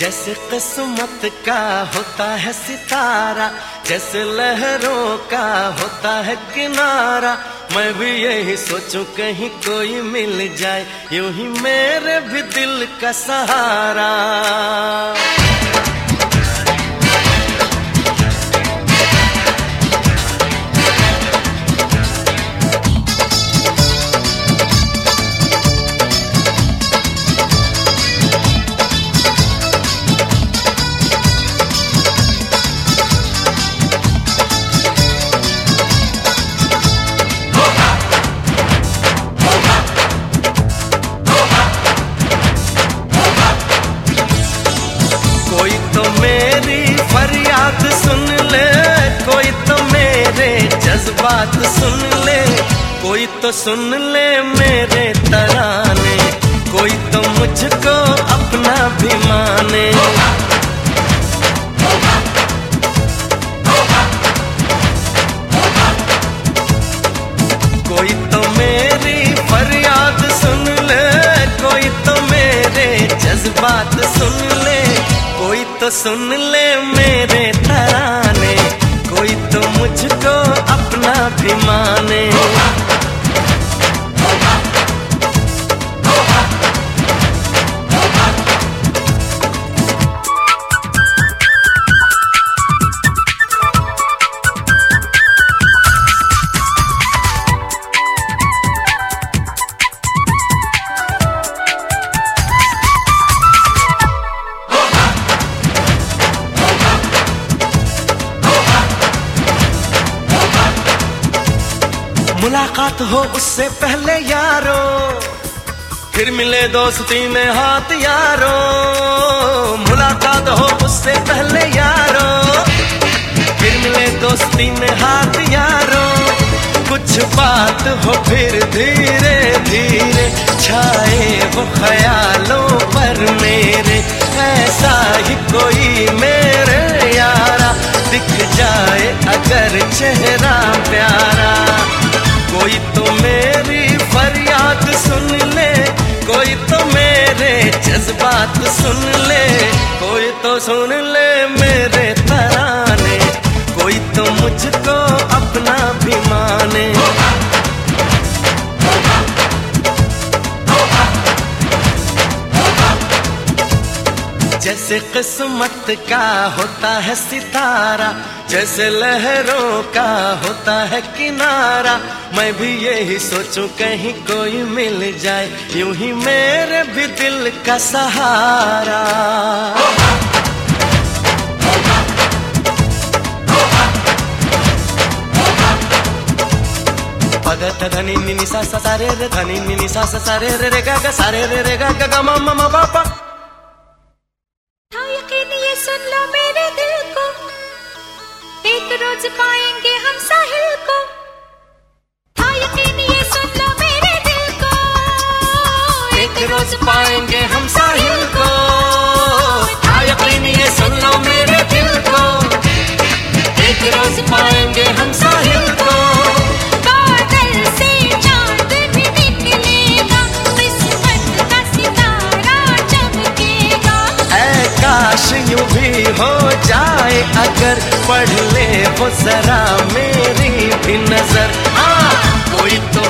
जैसे किस्मत का होता है सितारा, जैसे लहरों का होता है किनारा। मैं भी यही सोचूं कहीं कोई मिल जाए, यूँ ही मेरे भी दिल का सहारा। जज्बात सुन ले, कोई तो सुन ले मेरे तराने, कोई तो मुझको अपना भी माने। कोई तो मेरी फरियाद सुन ले, कोई तो मेरे जज्बात सुन ले, कोई तो सुन ले मेरे मुलाकात हो उससे पहले यारो। फिर मिले दोस्ती में हाथ यारो मुलाकात हो उससे पहले यारो। फिर मिले दोस्ती में हाथ यारो कुछ बात हो फिर धीरे धीरे छाए वो ख्यालों पर। जज्बात सुन ले, कोई तो सुन ले मेरे तराने, कोई तो मुझको अपना भी माने। जैसे किस्मत का होता है सितारा जैसे लहरों का होता है किनारा, मैं भी यही सोचूं कहीं कोई मिल जाए, यूँ ही मेरे भी दिल का सहारा। धनी नि सा सा रे, धनी नि सा सा रे रे गा गा सा रे रे गा गा मा मा मा एक रोज पाएँगे हम साहिल को। यकीन ये सुन लो मेरे दिल को। एक रोज पाएँगे हम साहिल भी हो जाए अगर पढ़ ले वो जरा मेरी भी नज़र। आ कोई तो